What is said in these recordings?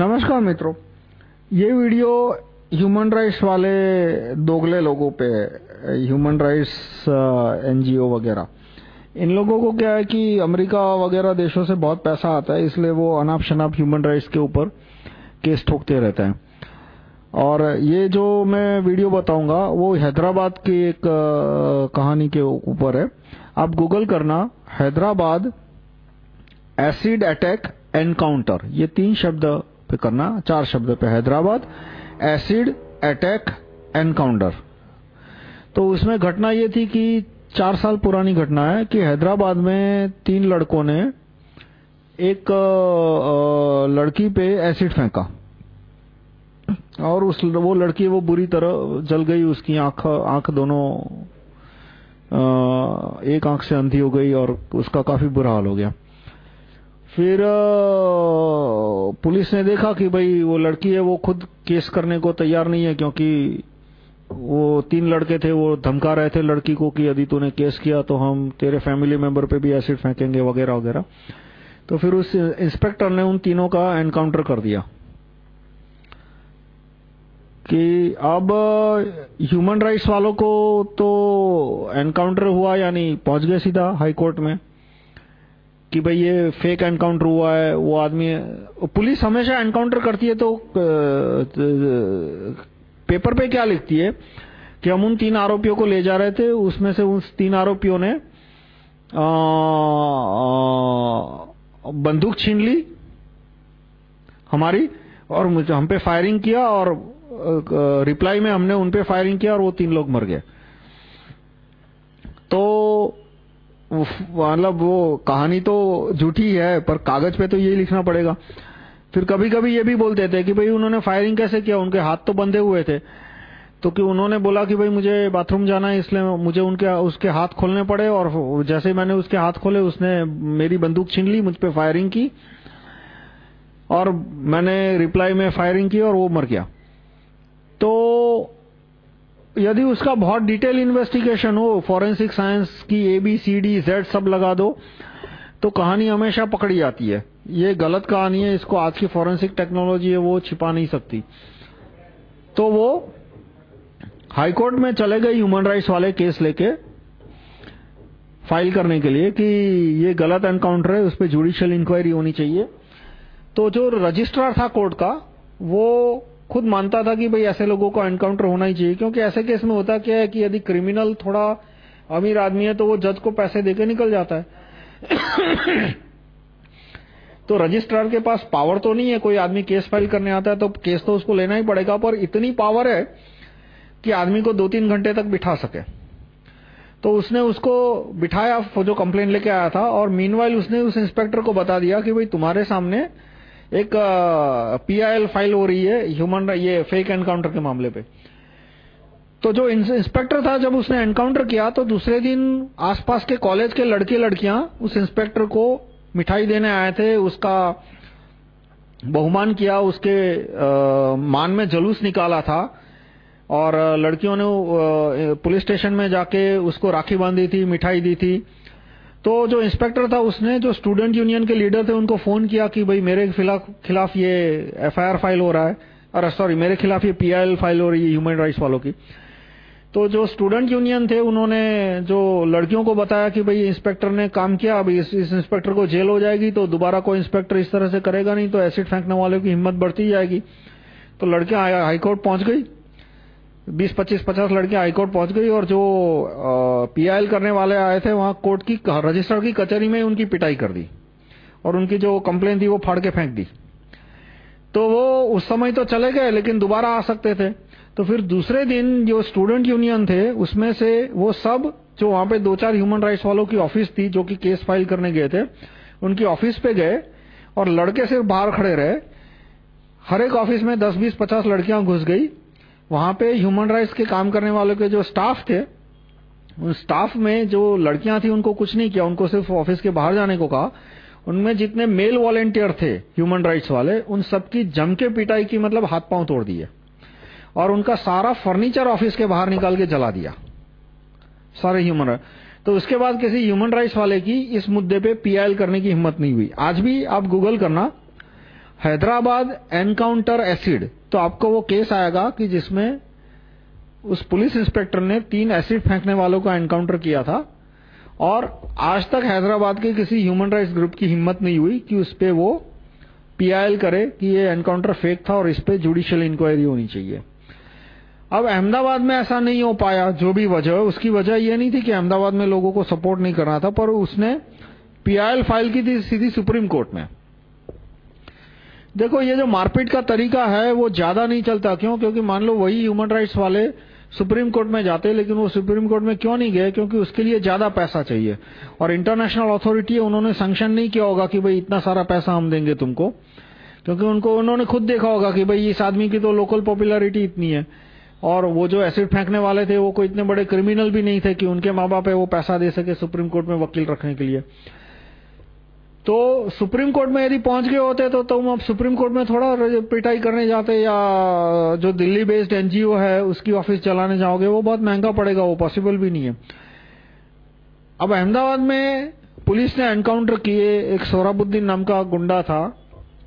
नमस्कार मित्रों, ये वीडियो ह्यूमन राइट्स वाले दोगले लोगों पे ह्यूमन राइट्स एनजीओ वगैरह। इन लोगों को क्या है कि अमेरिका वगैरह देशों से बहुत पैसा आता है, इसलिए वो अनाप शनाप ह्यूमन राइट्स के ऊपर केस ठोकते रहते हैं। और ये जो मैं वीडियो बताऊँगा, वो हैदराबाद की एक कहानी के ऊपर है। आप गूगल करना, हैदराबाद एसिड अटैक एनकाउंटर, ये तीन शब्द पे करना, चार शब्द पे हैदराबाद, एसिड, अटैक, एनकाउंटर। तो उसमें घटना ये थी कि चार साल पुरानी घटना है कि हैदराबाद में तीन लड़कों ने एक लड़की पे एसिड फेंका। और उस वो लड़की वो बुरी तरह जल गई, उसकी आँख आँख दोनों एक आँख से अंधी हो गई और उसका काफ़ी बुरा हाल हो गया। फिर पुलिस ने देखा कि भाई वो लड़की है, वो खुद केस करने को तैयार नहीं है क्योंकि वो तीन लड़के थे, वो धमका रहे थे लड़की को कि यदि तूने केस किया तो हम तेरे फैमिली मेंबर पे भी एसिड फेंकेंगे वगैरह वगैरह। तो फिर उस इंस्पेक्टर ने उन तीनों का एनकाउंटर कर दिया। कि अब ह्यूमन राइट्स वालों को तो एनकाउंटर हुआ, यानी पहुँच गए सीधा हाई कोर्ट में। कि भाई ये फेक एनकाउंटर हुआ है, वो आदमी पुलिस हमेशा एनकाउंटर करती है तो पेपर पे क्या लिखती है कि हम उन तीन आरोपियों को ले जा रहे थे, उसमें से उस तीन आरोपियों ने बंदूक छीन ली हमारी और हम पे फायरिंग किया और रिप्लाई में हमने उन पे फायरिंग किया और वो तीन लोग मर गए तो मतलब वो कहानी तो झूठी है, पर कागज़ पे तो यही लिखना पड़ेगा। फिर कभी-कभी ये भी बोलते थे कि भाई उन्होंने फायरिंग कैसे किया? उनके हाथ तो बंधे हुए थे। तो कि उन्होंने बोला कि भाई मुझे बाथरूम जाना है, इसलिए मुझे उनके, उसके हाथ खोलने पड़े, और जैसे मैंने उसके हाथ खोले, उसने मेरी बंदूक छीन ली, मुझ पे फायरिंग की, और मैंने रिप्लाई में फायरिंग की, और वो मर गया। तो यदि उसका बहुत डिटेल इन्वेस्टिगेशन हो फॉरेंसिक साइंस की A B C D Z सब लगा दो तो कहानी हमेशा पकड़ी जाती है। ये गलत कहानी है, इसको आज की फॉरेंसिक टेक्नोलॉजी है, वो छिपा नहीं सकती। तो वो हाईकोर्ट में चले गए ह्यूमन राइट्स वाले केस लेके फ़ाइल करने के लिए कि ये गलत एनकाउंटर है, उस पर जुडिशियल इंक्वायरी होनी चाहिए। तो जो रजिस्ट्रार था कोर्ट का, वो खुद मानता था कि भाई ऐसे लोगों को एनकाउंटर होना ही चाहिए, क्योंकि ऐसे केस में होता क्या है कि यदि क्रिमिनल थोड़ा अमीर आदमी है तो वो जज को पैसे देकर निकल जाता है। तो रजिस्ट्रार के पास पावर तो नहीं है, कोई आदमी केस फ़ाइल करने आता है तो केस तो उसको लेना ही पड़ेगा, पर इतनी पावर है कि आदमी को दो तीन घंटे तक बिठा सके। तो उसने उसको बिठाया जो कंप्लेन लेके आया था, और मीनवाइल उसने उस इंस्पेक्टर को बता दिया कि भाई तुम्हारे सामने एक पीआईएल फ़ाइल हो रही है ह्यूमन ये फेक एनकाउंटर के मामले पे। तो जो इंस्पेक्टर था जब उसने एनकाउंटर किया तो दूसरे दिन आसपास के कॉलेज के लड़के लड़कियाँ उस इंस्पेक्टर को मिठाई देने आए थे उसका बहुमान किया उसके आ, मान में जलूस निकाला था और लड़कियों ने पुलिस स्टेशन में जाके उसको राखी बांधी थी मिठाई दी थी। तो जो इंस्पेक्टर था उसने जो स्टूडेंट यूनियन के लीडर थे उनको फ़ोन किया कि भाई मेरे खिलाफ ये एफआईआर फ़ाइल हो रहा है। अरे सॉरी मेरे खिलाफ ये पीआईएल फ़ाइल हो रही है ह्यूमन राइट्स वालों की। तो जो स्टूडेंट यूनियन थे उन्होंने जो लड़कियों को बताया कि भाई इंस्पेक्टर ने काम किया अब इस, इस इंस्पेक्टर को जेल हो जाएगी तो दोबारा कोई इंस्पेक्टर इस तरह से करेगा नहीं तो एसिड फेंकने वालों की हिम्मत बढ़ती जाएगी। तो लड़कियाँ हाईकोर्ट पहुँच गई। बीस, पच्चीस, पचास लड़कियाँ हाईकोर्ट पहुँच गई और जो पीआईएल करने वाले आए थे, वहाँ कोर्ट की रजिस्टर की कचहरी में उनकी पिटाई कर दी और उनकी जो कंप्लेन थी वो फाड़ के फेंक दी। तो वो उस समय तो चले गए, लेकिन दोबारा आ सकते थे। तो फिर दूसरे दिन जो स्टूडेंट यूनियन थे, उसमें से वो सब जो वहाँ पे दो चार ह्यूमन राइट्स वालों की ऑफ़िस थी, जो कि केस फ़ाइल करने गए थे, उनकी ऑफ़िस पे गए और लड़के सिर्फ़ बाहर खड़े रहे। हर एक ऑफ़िस में 10 20 50 लड़कियाँ घुस गई। वहाँ पे ह्यूमन राइट्स के काम करने वालों के जो स्टाफ थे, उन स्टाफ में जो लड़कियाँ थी, उनको कुछ नहीं किया। उनको सिर्फ़ ऑफ़िस के बाहर जाने को कहा। उनमें जितने मेल वॉलेंटियर थे ह्यूमन राइट्स वाले, उन सबकी जम के पिटाई की मतलब हाथ पाँव तोड़ दिए। और उनका सारा फर्नीचर ऑफ़िस के बाहर निकाल के जला दिया। सारे ह्यूमन तो उसके बाद किसी ह्यूमन राइट्स वाले की इस मुद्दे पे पीआईएल करने की हिम्मत नहीं हुई। आज भी आप गूगल करना, हैदराबाद एनकाउंटर एसिड। तो आपको वो केस आएगा कि जिसमें उस पुलिस इंस्पेक्टर ने तीन एसिड फेंकने वालों का एनकाउंटर किया था और आज तक हैदराबाद के किसी ह्यूमन राइट्स ग्रुप की हिम्मत नहीं हुई कि उस पर वो पीआईएल करे कि ये एनकाउंटर फेक था और इस पर जुडिशियल इंक्वायरी होनी चाहिए। अब अहमदाबाद में ऐसा नहीं हो पाया, जो भी वजह उसकी वजह ये नहीं थी कि अहमदाबाद में लोगों को सपोर्ट नहीं करना था, पर उसने पीआईएल फ़ाइल की थी सीधी सुप्रीम कोर्ट में। देखो, ये जो मारपीट का तरीका है, वो ज़्यादा नहीं चलता। क्यों? क्योंकि मान लो वही ह्यूमन राइट्स वाले सुप्रीम कोर्ट में जाते लेकिन वो सुप्रीम कोर्ट में क्यों नहीं गए? क्योंकि उसके लिए ज़्यादा पैसा चाहिए। और इंटरनेशनल अथॉरिटी है, उन्होंने सैंक्शन नहीं किया होगा कि भाई इतना सारा पैसा हम देंगे तुमको। क्योंकि उनको, उन्होंने खुद देखा होगा कि भाई इस आदमी की तो लोकल पॉपुलैरिटी इतनी है। और वो जो एसिड फेंकने वाले थे, वो कोई इतने बड़े क्रिमिनल भी नहीं थे कि उनके माँ बाप है वो पैसा दे सके सुप्रीम कोर्ट में वकील रखने के लिए। तो सुप्रीम कोर्ट में यदि पहुँच गए होते तो तुम अब सुप्रीम कोर्ट में थोड़ा पिटाई करने जाते या जो दिल्ली बेस्ड एनजीओ है, उसकी ऑफ़िस चलाने जाओगे, वो बहुत महँगा पड़ेगा, वो पॉसिबल भी नहीं है। अब अहमदाबाद में पुलिस ने एनकाउंटर किए, एक सोराबुद्दीन नाम का गुंडा था,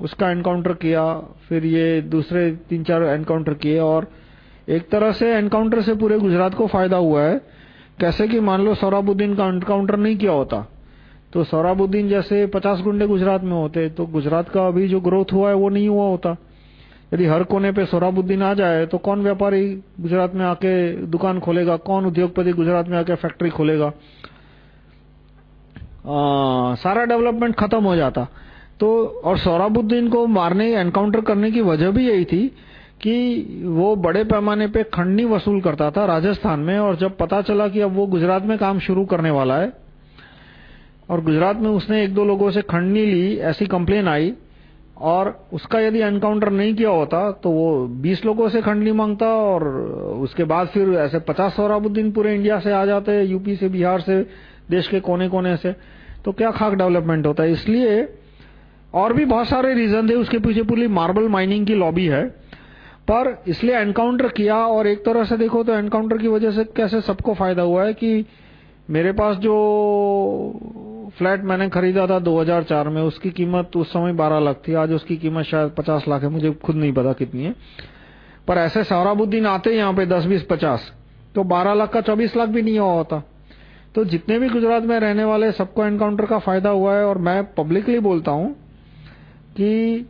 उसका एनकाउंटर किया, फिर ये दूसरे तीन चार एनकाउंटर किए और एक तरह से एनकाउंटर से पूरे गुजरात को फ़ायदा हुआ है। कैसे कि मान लो सोराबुद्दीन का एनकाउंटर नहीं किया होता तो सोराबुद्दीन जैसे 50 गुंडे गुजरात में होते तो गुजरात का अभी जो ग्रोथ हुआ है वो नहीं हुआ होता। यदि हर कोने पे सोराबुद्दीन आ जाए तो कौन व्यापारी गुजरात में आके दुकान खोलेगा? कौन उद्योगपति गुजरात में आके फैक्ट्री खोलेगा? आ, सारा डेवलपमेंट खत्म हो जाता। तो और सोराबुद्दीन को मारने एनकाउंटर करने की वजह भी यही थी कि वो बड़े पैमाने पे खंडनी वसूल करता था राजस्थान में और जब पता चला कि अब वो गुजरात में काम शुरू करने वाला है और गुजरात में उसने एक दो लोगों से खंडनी ली, ऐसी कंप्लेन आई, और उसका यदि एनकाउंटर नहीं किया होता तो वो 20 लोगों से खंडनी माँगता और उसके बाद फिर ऐसे 50 सोराबुद्दीन पूरे इंडिया से आ जाते, यूपी से, बिहार से, देश के कोने कोने से। तो क्या खाक डेवलपमेंट होता है? इसलिए और भी बहुत सारे रीजन थे, उसके पीछे पूरी मार्बल माइनिंग की लॉबी है। पर इसलिए एनकाउंटर किया और एक तरह से देखो तो एनकाउंटर की वजह से कैसे सबको फ़ायदा हुआ है कि मेरे पास जो फ्लैट मैंने खरीदा था 2004 में, उसकी कीमत उस समय 12 लाख थी, आज उसकी कीमत शायद 50 लाख है, मुझे खुद नहीं पता कितनी है। पर ऐसे सौराबुद्दीन आते यहाँ पे 10 20 50 तो 12 लाख का 24 लाख भी नहीं हुआ होता। तो जितने भी गुजरात में रहने वाले, सबको एनकाउंटर का फ़ायदा हुआ है, और मैं पब्लिकली बोलता हूँ कि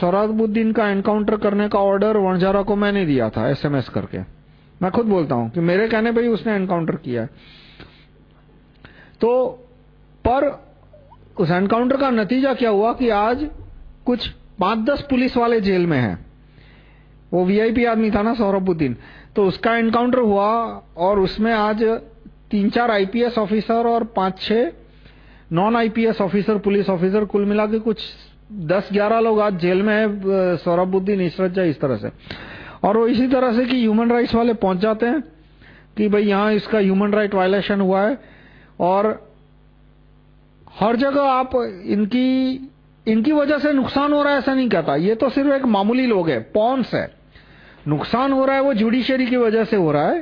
सौराबुद्दीन का एनकाउंटर करने का ऑर्डर वनजारा को मैंने दिया था एसएमएस करके। मैं खुद बोलता हूँ कि मेरे कहने पर ही उसने एनकाउंटर किया है। तो पर उस एनकाउंटर का नतीजा क्या हुआ कि आज कुछ पाँच दस पुलिस वाले जेल में हैं। वो वीआईपी आदमी था ना सौरभुद्दीन तो उसका एनकाउंटर हुआ और उसमें आज तीन चार आईपीएस ऑफिसर और पाँच छह non IPS officer police officer कुल मिला के कुछ दस ग्यारह लोग आज जेल में है सौरभुद्दीन इसरत इस तरह से। और वो इसी तरह से कि ह्यूमन राइट्स वाले पहुँच जाते हैं कि भाई यहाँ इसका ह्यूमन राइट वायलेशन हुआ है और हर जगह आप इनकी इनकी वजह से नुकसान हो रहा है ऐसा नहीं कहता। ये तो सिर्फ़ एक मामूली लोग है, पॉन्स है। नुकसान हो रहा है वो जुडिशरी की वजह से हो रहा है।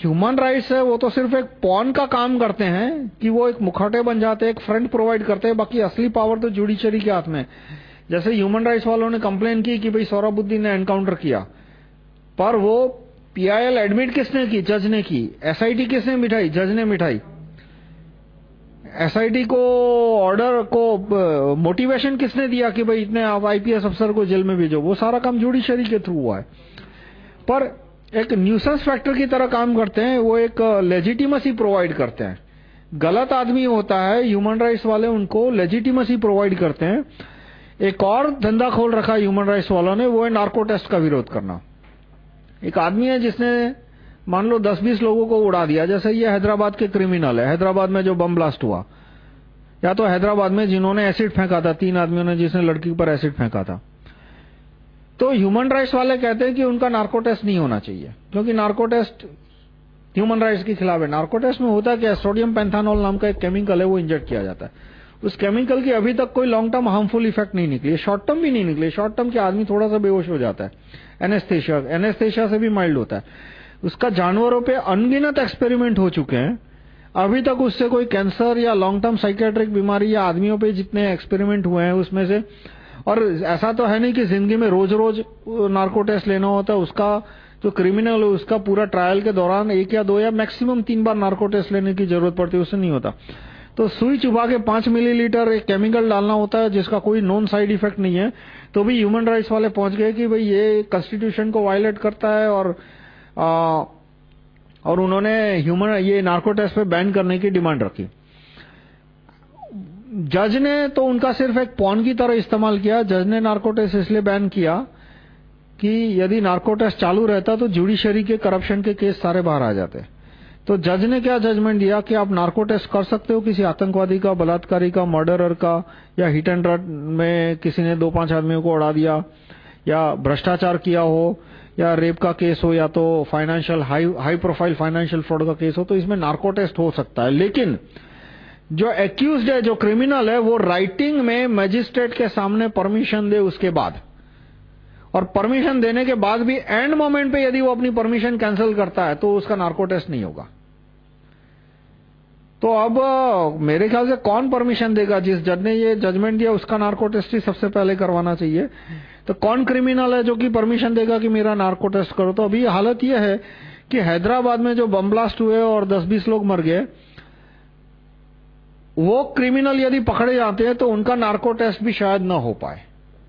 ह्यूमन राइट्स है, वो तो सिर्फ़ एक पॉन का काम करते हैं कि वो एक मुखौटे बन जाते हैं, एक फ्रंट प्रोवाइड करते हैं, बाकी असली पावर तो जुडिशरी के हाथ में जैसे ह्यूमन राइट्स वालों ने कंप्लेन की कि भाई सौरभुद्दीन ने एनकाउंटर किया, पर वो पीआईएल एडमिट किसने की? जज ने की। एसआईटी किसने मिठाई? जज ने मिठाई। एसआईटी को ऑर्डर को मोटिवेशन किसने दिया कि भाई इतने आप आईपीएस अफसर को जेल में भेजो? वो सारा काम जुडिशरी के थ्रू हुआ है। पर एक न्यूसेंस फैक्टर की तरह काम करते हैं, वो एक लेजिटिमसी प्रोवाइड करते हैं। गलत आदमी होता है ह्यूमन राइट्स वाले उनको लेजिटिमसी प्रोवाइड करते हैं। एक और धंधा खोल रखा है ह्यूमन राइट्स वालों ने, वो है नार्को टेस्ट का विरोध करना। एक आदमी है जिसने मान लो 10-20 लोगों को उड़ा दिया। जैसे ये हैदराबाद के क्रिमिनल है। हैदराबाद में जो बम ब्लास्ट हुआ। या तो हैदराबाद में जिन्होंने एसिड फेंका था, तीन आदमियों ने जिसने लड़की पर एसिड फेंका था। तो ह्यूमन राइट्स वाले कहते हैं कि उनका नार्को टेस्ट नहीं होना चाहिए। क्योंकि नार्को टेस्ट ह्यूमन राइट्स के खिलाफ है। नार्को टेस्ट में होता है कि सोडियम पेंथानॉल नाम का एक केमिकल है, वो इंजेक्ट किया जाता है। उस केमिकल की अभी तक कोई लॉन्ग टर्म हार्मफुल इफ़ेक्ट नहीं निकली। शॉर्ट टर्म भी नहीं निकली। शॉर्ट टर्म के आदमी थोड़ा सा बेहोश हो जाता है। एनेस्थेशिया एनेस्थेशिया से भी माइल्ड होता है। उसका जानवरों पे अनगिनत एक्सपेरिमेंट हो चुके हैं। अभी तक उससे कोई कैंसर या लॉन्ग टर्म साइकेट्रिक बीमारी या आदमियों पे जितने एक्सपेरिमेंट हुए हैं उसमें से, और ऐसा तो है नहीं कि ज़िंदगी में रोज-रोज नार्को टेस्ट लेना होता है, उसका जो क्रिमिनल है, उसका पूरा ट्रायल के दौरान एक या दो या मैक्सिमम तीन बार नार्को टेस्ट लेने की ज़रूरत पड़ती है, उससे नहीं होता। तो सुई चुभा के पाँच मिलीलीटर एक केमिकल डालना होता है, जिसका कोई नॉन साइड इफ़ेक्ट नहीं है। तो भी ह्यूमन राइट्स वाले पहुँच गए कि भाई ये कॉन्स्टिट्यूशन को वायलेट करता है और और उन्होंने ह्यूमन ये नार्को टेस्ट पे बैन करने की डिमांड रखी। जज ने तो उनका सिर्फ़ एक पॉन की तरह इस्तेमाल किया। जज ने नार्को टेस्ट इसलिए बैन किया कि यदि नार्को टेस्ट चालू रहता तो जुडिशरी के करप्शन के केस सारे बाहर आ जाते। तो जज ने क्या जजमेंट दिया कि आप नार्को टेस्ट कर सकते हो किसी आतंकवादी का, बलात्कारी का मर्डरर का, या हिट एंड रन में किसी ने दो पाँच आदमियों को उड़ा दिया। या भ्रष्टाचार किया हो, या रेप का केस हो, या तो financial high high profile financial fraud का केस हो तो इसमें नार्को टेस्ट हो सकता है। लेकिन जो एक्यूज है, जो क्रिमिनल है, वो राइटिंग में मजिस्ट्रेट के सामने परमिशन दे उसके बाद। और परमिशन देने के बाद भी एंड मोमेंट पे यदि वो अपनी परमिशन कैंसिल करता है तो उसका नार्को टेस्ट नहीं होगा। तो अब, मेरे ख्याल से कौन परमिशन देगा? जिस जज ने ये जजमेंट दिया, उसका नार्को टेस्ट ही सबसे पहले करवाना चाहिए। तो कौन क्रिमिनल है जो कि परमिशन देगा कि मेरा नार्को टेस्ट करो? तो अभी हालत यह है कि हैदराबाद में जो बम ब्लास्ट हुए और 10-20 लोग मर गए, वो क्रिमिनल यदि पकड़े जाते हैं तो उनका नार्को टेस्ट भी शायद ना हो पाए।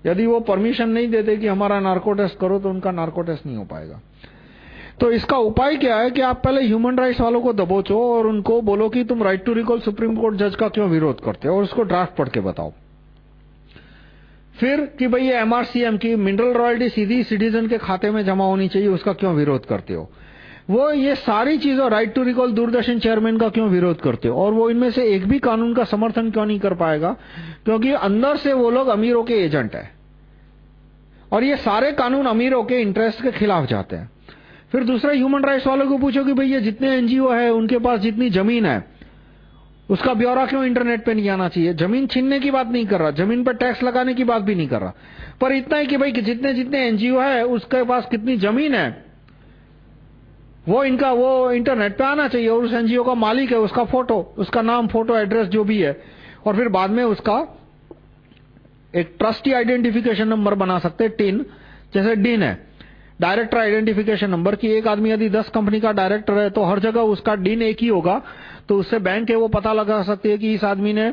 यदि वो परमिशन नहीं देते कि हमारा नार्को टेस्ट करो तो उनका नार्को टेस्ट नहीं हो पाएगा। तो इसका उपाय क्या है कि आप पहले ह्यूमन राइट्स वालों को दबोचो और उनको बोलो कि तुम right to recall supreme court जज का क्यों विरोध करते हो और उसको ड्राफ्ट पढ़ के बताओ। फिर कि भाई ये एमआरसीएम की मिनरल रॉयल्टी सीधी सिटीजन के खाते में जमा होनी चाहिए, उसका क्यों विरोध करते हो? वो ये सारी चीज़ों right to recall Doordarshan chairman का क्यों विरोध करते हो? और वो इनमें से एक भी कानून का समर्थन क्यों नहीं कर पाएगा? क्योंकि अंदर से वो लोग अमीरों के एजेंट है। और ये सारे कानून अमीरों के इंटरेस्ट के खिलाफ जाते हैं। फिर ह्यूमन वालों को पूछो कि भाई ये जितने एनजीओ है, उनके पास जितनी ज़मीन है उसका ब्यौरा क्यों इंटरनेट पे नहीं आना चाहिए? ज़मीन छीनने की बात नहीं कर रहा, ज़मीन पर टैक्स लगाने की बात भी नहीं कर रहा। पर इतना ही कि भाई कि जितने जितने एनजीओ है, उसके पास कितनी ज़मीन है, वो इनका, वो इंटरनेट पे आना चाहिए और उस एनजीओ का मालिक है, उसका फ़ोटो, उसका नाम, फ़ोटो, एड्रेस जो भी है, और फिर बाद में उसका एक ट्रस्टी आइडेंटिफिकेशन नंबर बना सकते हैं, टिन, जैसे डिन है। डायरेक्टर आइडेंटिफिकेशन नंबर की एक आदमी यदि 10 कंपनी का डायरेक्टर है तो हर जगह उसका डीन एक ही होगा तो उससे बैंक है वो पता लगा सकती है कि इस आदमी ने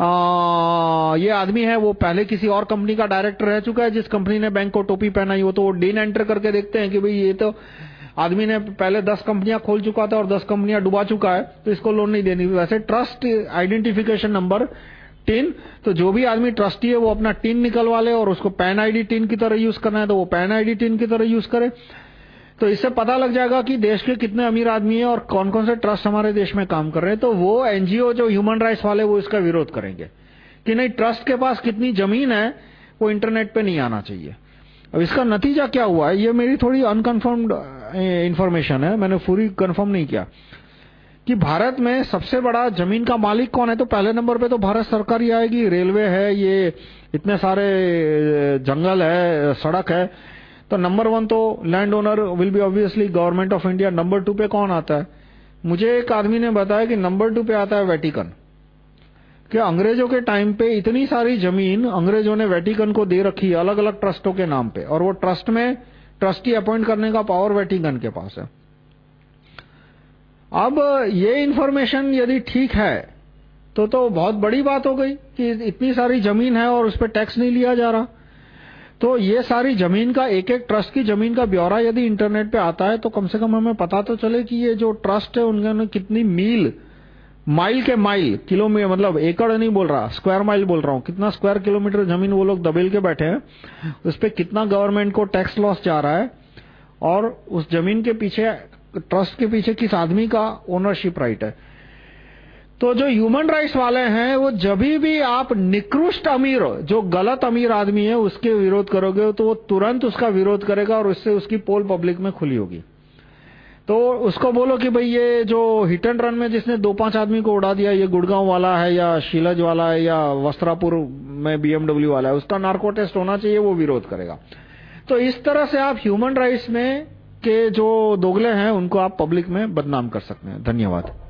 आ, ये आदमी है वो पहले किसी और कंपनी का डायरेक्टर रह चुका है जिस कंपनी ने बैंक को टोपी पहनाई हो तो वो डिन एंटर करके देखते हैं कि भाई ये तो आदमी ने पहले 10 कंपनियाँ खोल चुका था और 10 कंपनियाँ डुबा चुका है तो इसको लोन नहीं देनी। वैसे ट्रस्ट आइडेंटिफिकेशन नंबर टिन तो जो भी आदमी ट्रस्टी है, वो अपना टिन निकलवा ले और उसको पैन आईडी टिन की तरह यूज़ करना है तो वो पैन आईडी टिन की तरह यूज़ करे। तो इससे पता लग जाएगा कि देश के कितने अमीर आदमी हैं और कौन कौन से ट्रस्ट हमारे देश में काम कर रहे हैं। तो वो एनजीओ जो ह्यूमन राइट्स वाले, वो इसका विरोध करेंगे कि नहीं ट्रस्ट के पास कितनी ज़मीन है, वो इंटरनेट पे नहीं आना चाहिए। अब इसका नतीजा क्या हुआ है? ये मेरी थोड़ी अनकन्फर्म्ड इंफॉर्मेशन है। मैंने पूरी कंफर्म नहीं किया। कि भारत में सबसे बड़ा ज़मीन का मालिक कौन है? तो पहले नंबर पे तो भारत सरकार ही आएगी। रेलवे है, ये इतने सारे जंगल है, सड़क है। तो नंबर वन तो land owner will be obviously government of India number two पे कौन आता है? मुझे एक आदमी ने बताया कि नंबर टू पे आता है वेटिकन कि अंग्रेज़ों के टाइम पे इतनी सारी ज़मीन अंग्रेज़ों ने वेटिकन को दे रखी है अलग अलग ट्रस्टों के नाम पे। और वो ट्रस्ट में ट्रस्टी अपॉइंट करने का पावर वेटिकन के पास है। अब ये इंफॉर्मेशन यदि ठीक है तो तो बहुत बड़ी बात हो गई कि इतनी सारी ज़मीन है और उस पर टैक्स नहीं लिया जा रहा। तो ये सारी ज़मीन का एक एक ट्रस्ट की ज़मीन का ब्यौरा यदि इंटरनेट पे आता है तो कम से कम हमें पता तो चले कि ये जो ट्रस्ट है उन्होंने कितनी मील माइल के माइल किलोमीटर मतलब एकड़ नहीं बोल रहा स्क्वायर माइल बोल रहा हूँ, कितना स्क्वायर किलोमीटर ज़मीन वो लोग दबेल के बैठे हैं, उस पर कितना गवर्नमेंट को टैक्स लॉस जा रहा है, और उस ज़मीन के पीछे ट्रस्ट के पीछे किस आदमी का ओनरशिप राइट है? तो जो ह्यूमन राइट्स वाले हैं, वो जब भी आप निकृष्ट अमीर जो गलत अमीर आदमी है, उसके विरोध करोगे तो वो तुरंत उसका विरोध करेगा और उससे उसकी पोल पब्लिक में खुली होगी। तो उसको बोलो कि भाई ये जो हिट एंड रन में जिसने दो पाँच आदमी को उड़ा दिया, ये गुड़गांव वाला है या शीलज वाला है या वस्त्रापुर में बीएमडब्ल्यू वाला है, उसका नार्को टेस्ट होना चाहिए, वो विरोध करेगा। तो इस तरह से आप ह्यूमन राइट्स में के जो दोगले हैं उनको आप पब्लिक में बदनाम कर सकते हैं। धन्यवाद।